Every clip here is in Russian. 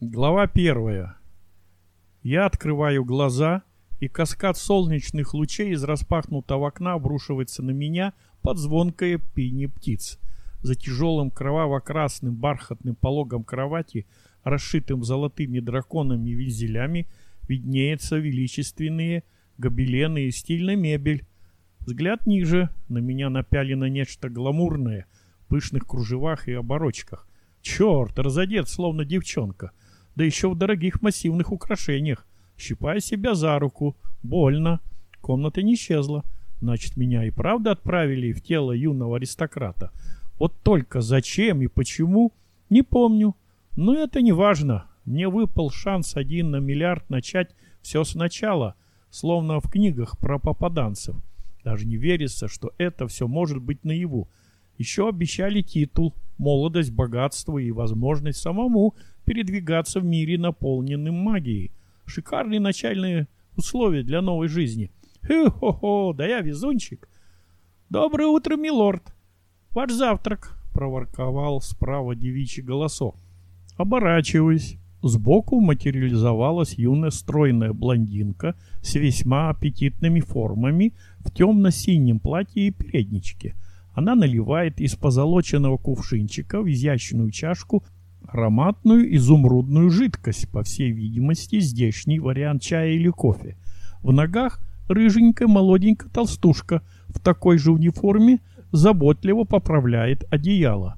Глава первая. Я открываю глаза, и каскад солнечных лучей из распахнутого окна обрушивается на меня под звонкое пение птиц. За тяжелым кроваво-красным бархатным пологом кровати, расшитым золотыми драконами и вензелями, виднеются величественные гобелены и стильная мебель. Взгляд ниже, на меня напялено нечто гламурное в пышных кружевах и оборочках. Черт, разодет, словно девчонка — да еще в дорогих массивных украшениях. Щипая себя за руку. Больно. Комната не исчезла. Значит, меня и правда отправили в тело юного аристократа. Вот только зачем и почему, не помню. Но это не важно. Мне выпал шанс один на миллиард начать все сначала, словно в книгах про попаданцев. Даже не верится, что это все может быть наяву. Еще обещали титул, молодость, богатство и возможность самому передвигаться в мире, наполненным магией. Шикарные начальные условия для новой жизни. Хе-хо-хо, да я везунчик. Доброе утро, милорд. Ваш завтрак, проворковал справа девичий голосок. Оборачиваясь. Сбоку материализовалась юная стройная блондинка с весьма аппетитными формами в темно-синем платье и передничке. Она наливает из позолоченного кувшинчика в изящную чашку ароматную изумрудную жидкость, по всей видимости, здешний вариант чая или кофе. В ногах рыженькая молоденькая толстушка в такой же униформе заботливо поправляет одеяло.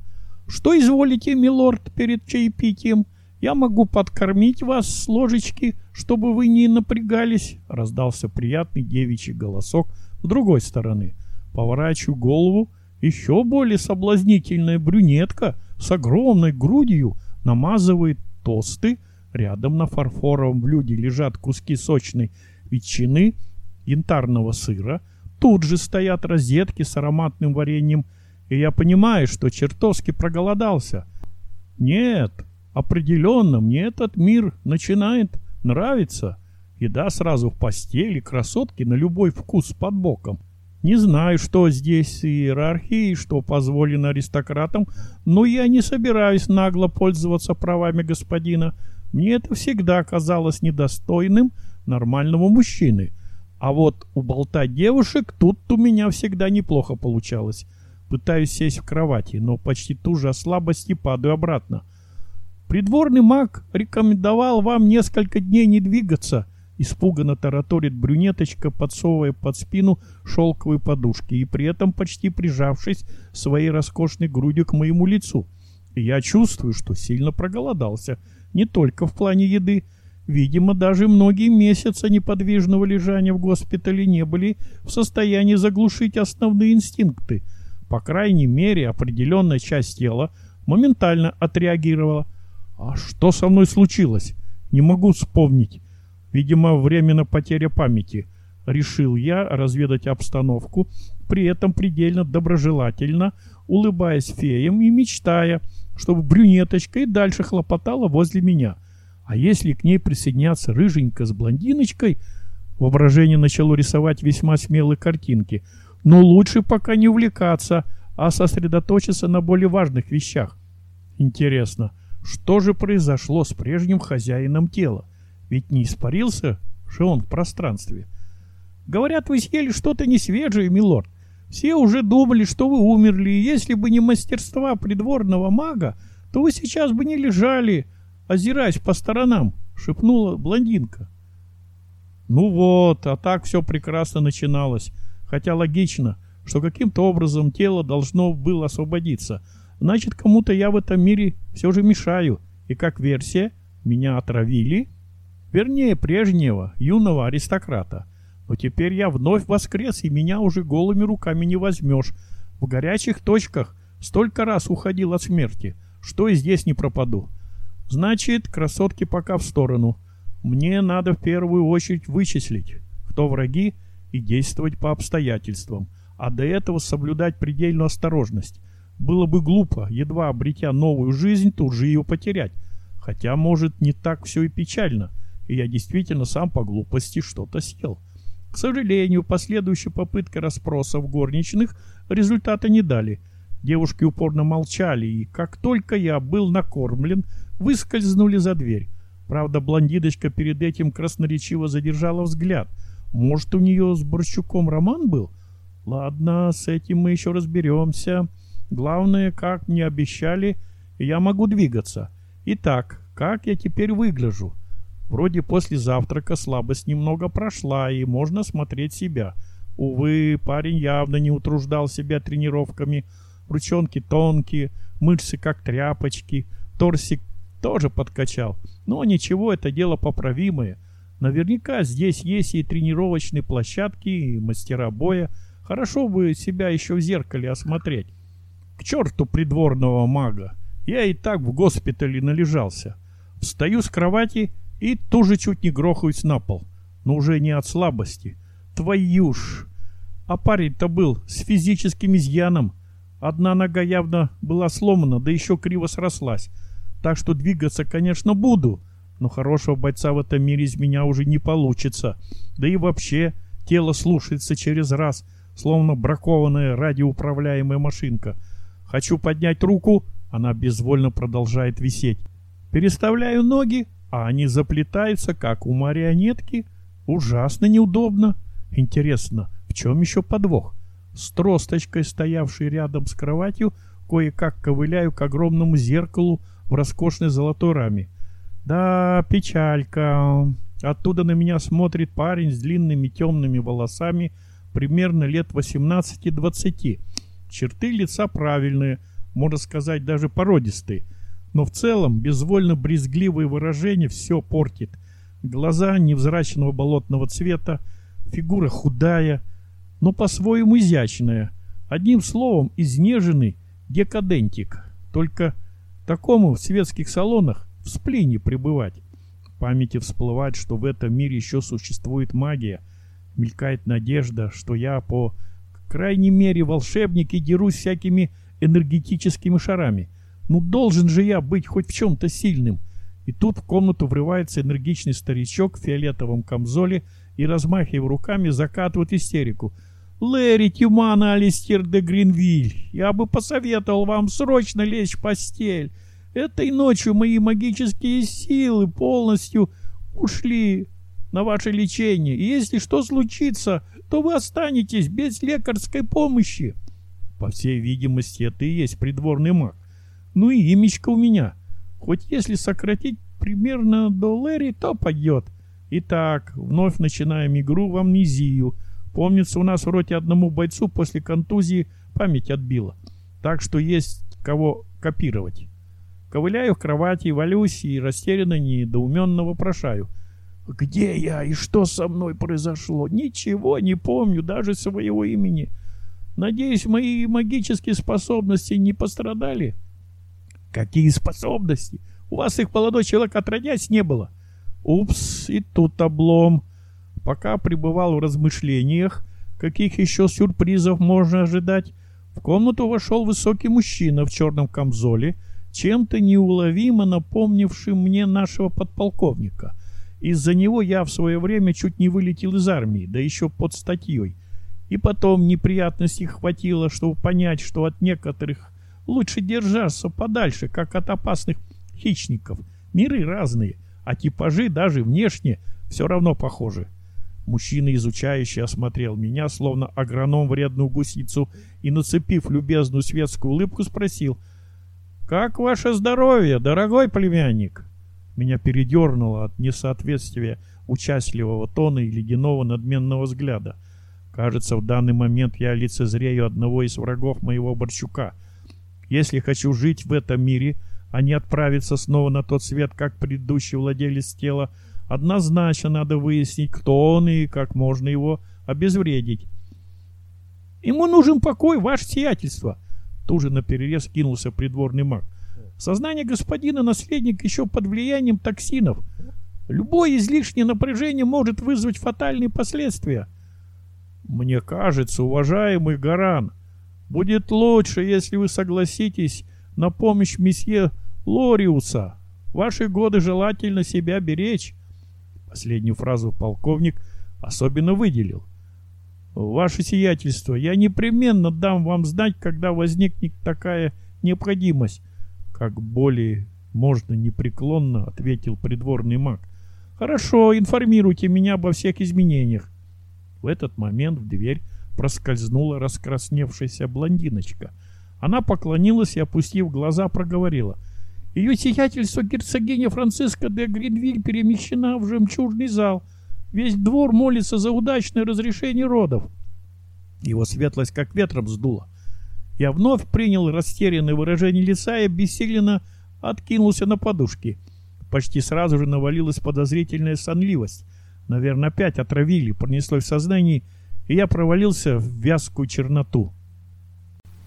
«Что изволите, милорд, перед чаепитием? Я могу подкормить вас с ложечки, чтобы вы не напрягались», — раздался приятный девичий голосок с другой стороны. Поворачиваю голову, еще более соблазнительная брюнетка — с огромной грудью намазывает тосты. Рядом на фарфоровом блюде лежат куски сочной ветчины, янтарного сыра. Тут же стоят розетки с ароматным вареньем. И я понимаю, что чертовски проголодался. Нет, определенно мне этот мир начинает нравиться. Еда сразу в постели, красотки на любой вкус под боком. Не знаю, что здесь иерархии, что позволено аристократам, но я не собираюсь нагло пользоваться правами господина. Мне это всегда казалось недостойным нормального мужчины. А вот уболтать девушек тут у меня всегда неплохо получалось. Пытаюсь сесть в кровати, но почти ту же слабость и падаю обратно. Придворный маг рекомендовал вам несколько дней не двигаться — Испуганно тараторит брюнеточка, подсовывая под спину шелковые подушки и при этом почти прижавшись своей роскошной грудью к моему лицу. Я чувствую, что сильно проголодался, не только в плане еды. Видимо, даже многие месяцы неподвижного лежания в госпитале не были в состоянии заглушить основные инстинкты. По крайней мере, определенная часть тела моментально отреагировала. А что со мной случилось? Не могу вспомнить. Видимо, временно потеря памяти. Решил я разведать обстановку, при этом предельно доброжелательно, улыбаясь феям и мечтая, чтобы брюнеточка и дальше хлопотала возле меня. А если к ней присоединяться рыженька с блондиночкой, воображение начало рисовать весьма смелые картинки. Но лучше пока не увлекаться, а сосредоточиться на более важных вещах. Интересно, что же произошло с прежним хозяином тела? Ведь не испарился же он в пространстве. Говорят, вы съели что-то несвежее, милорд. Все уже думали, что вы умерли, и если бы не мастерства придворного мага, то вы сейчас бы не лежали, озираясь по сторонам, шепнула блондинка. Ну вот, а так все прекрасно начиналось. Хотя логично, что каким-то образом тело должно было освободиться. Значит, кому-то я в этом мире все же мешаю. И как версия, меня отравили – Вернее, прежнего, юного аристократа. Но теперь я вновь воскрес, и меня уже голыми руками не возьмешь. В горячих точках столько раз уходил от смерти, что и здесь не пропаду. Значит, красотки пока в сторону. Мне надо в первую очередь вычислить, кто враги, и действовать по обстоятельствам. А до этого соблюдать предельную осторожность. Было бы глупо, едва обретя новую жизнь, тут же ее потерять. Хотя, может, не так все и печально – и я действительно сам по глупости что-то съел. К сожалению, последующая попытка расспросов горничных результата не дали. Девушки упорно молчали, и как только я был накормлен, выскользнули за дверь. Правда, блондиночка перед этим красноречиво задержала взгляд. Может, у нее с Борщуком роман был? Ладно, с этим мы еще разберемся. Главное, как мне обещали, я могу двигаться. Итак, как я теперь выгляжу? Вроде после завтрака слабость немного прошла, и можно смотреть себя. Увы, парень явно не утруждал себя тренировками. Ручонки тонкие, мышцы как тряпочки, торсик тоже подкачал. Но ничего, это дело поправимое. Наверняка здесь есть и тренировочные площадки, и мастера боя. Хорошо бы себя еще в зеркале осмотреть. К черту придворного мага. Я и так в госпитале належался. Встаю с кровати и тоже чуть не грохаюсь на пол. Но уже не от слабости. Твою ж! А парень-то был с физическим изъяном. Одна нога явно была сломана, да еще криво срослась. Так что двигаться, конечно, буду, но хорошего бойца в этом мире из меня уже не получится. Да и вообще, тело слушается через раз, словно бракованная радиоуправляемая машинка. Хочу поднять руку, она безвольно продолжает висеть. Переставляю ноги, а они заплетаются, как у марионетки. Ужасно неудобно. Интересно, в чем еще подвох? С тросточкой, стоявшей рядом с кроватью, кое-как ковыляю к огромному зеркалу в роскошной золотой раме. Да, печалька. Оттуда на меня смотрит парень с длинными темными волосами, примерно лет 18-20. Черты лица правильные, можно сказать, даже породистые. Но в целом безвольно брезгливое выражение все портит. Глаза невзрачного болотного цвета, фигура худая, но по-своему изящная. Одним словом, изнеженный декадентик. Только такому в светских салонах в сплине пребывать. В памяти всплывает, что в этом мире еще существует магия. Мелькает надежда, что я по крайней мере волшебник и дерусь всякими энергетическими шарами – ну должен же я быть хоть в чем-то сильным. И тут в комнату врывается энергичный старичок в фиолетовом камзоле и, размахивая руками, закатывает истерику. «Лэри Тюмана Алистер де Гринвиль, я бы посоветовал вам срочно лечь в постель. Этой ночью мои магические силы полностью ушли на ваше лечение. И если что случится, то вы останетесь без лекарской помощи». По всей видимости, это и есть придворный маг. Ну и имечко у меня. Хоть если сократить примерно до Лэри, то пойдет. Итак, вновь начинаем игру в амнезию. Помнится, у нас вроде одному бойцу после контузии память отбила. Так что есть кого копировать. Ковыляю в кровати, валюсь и растерянно, недоуменно вопрошаю. Где я и что со мной произошло? Ничего не помню, даже своего имени. Надеюсь, мои магические способности не пострадали?» Какие способности? У вас их, молодой человек, отродясь не было. Упс, и тут облом. Пока пребывал в размышлениях, каких еще сюрпризов можно ожидать, в комнату вошел высокий мужчина в черном камзоле, чем-то неуловимо напомнившим мне нашего подполковника. Из-за него я в свое время чуть не вылетел из армии, да еще под статьей. И потом неприятностей хватило, чтобы понять, что от некоторых Лучше держаться подальше, как от опасных хищников. Миры разные, а типажи даже внешне все равно похожи. Мужчина, изучающий, осмотрел меня, словно агроном вредную гусицу, и, нацепив любезную светскую улыбку, спросил, «Как ваше здоровье, дорогой племянник?» Меня передернуло от несоответствия участливого тона и ледяного надменного взгляда. Кажется, в данный момент я лицезрею одного из врагов моего Борчука — если хочу жить в этом мире, а не отправиться снова на тот свет, как предыдущий владелец тела, однозначно надо выяснить, кто он и как можно его обезвредить. Ему нужен покой, ваше сиятельство. Тут же наперерез кинулся придворный маг. Сознание господина наследник еще под влиянием токсинов. Любое излишнее напряжение может вызвать фатальные последствия. Мне кажется, уважаемый Гаран, Будет лучше, если вы согласитесь на помощь месье Лориуса. ваши годы желательно себя беречь. Последнюю фразу полковник особенно выделил. Ваше сиятельство, я непременно дам вам знать, когда возникнет такая необходимость. Как более Можно непреклонно, ответил придворный маг. Хорошо, информируйте меня обо всех изменениях. В этот момент в дверь проскользнула раскрасневшаяся блондиночка. Она поклонилась и, опустив глаза, проговорила. Ее сиятельство герцогиня Франциска де Гринвиль перемещена в жемчужный зал. Весь двор молится за удачное разрешение родов. Его светлость как ветром сдуло. Я вновь принял растерянное выражение лица и обессиленно откинулся на подушки. Почти сразу же навалилась подозрительная сонливость. Наверное, опять отравили, пронеслось в сознании, и я провалился в вязкую черноту.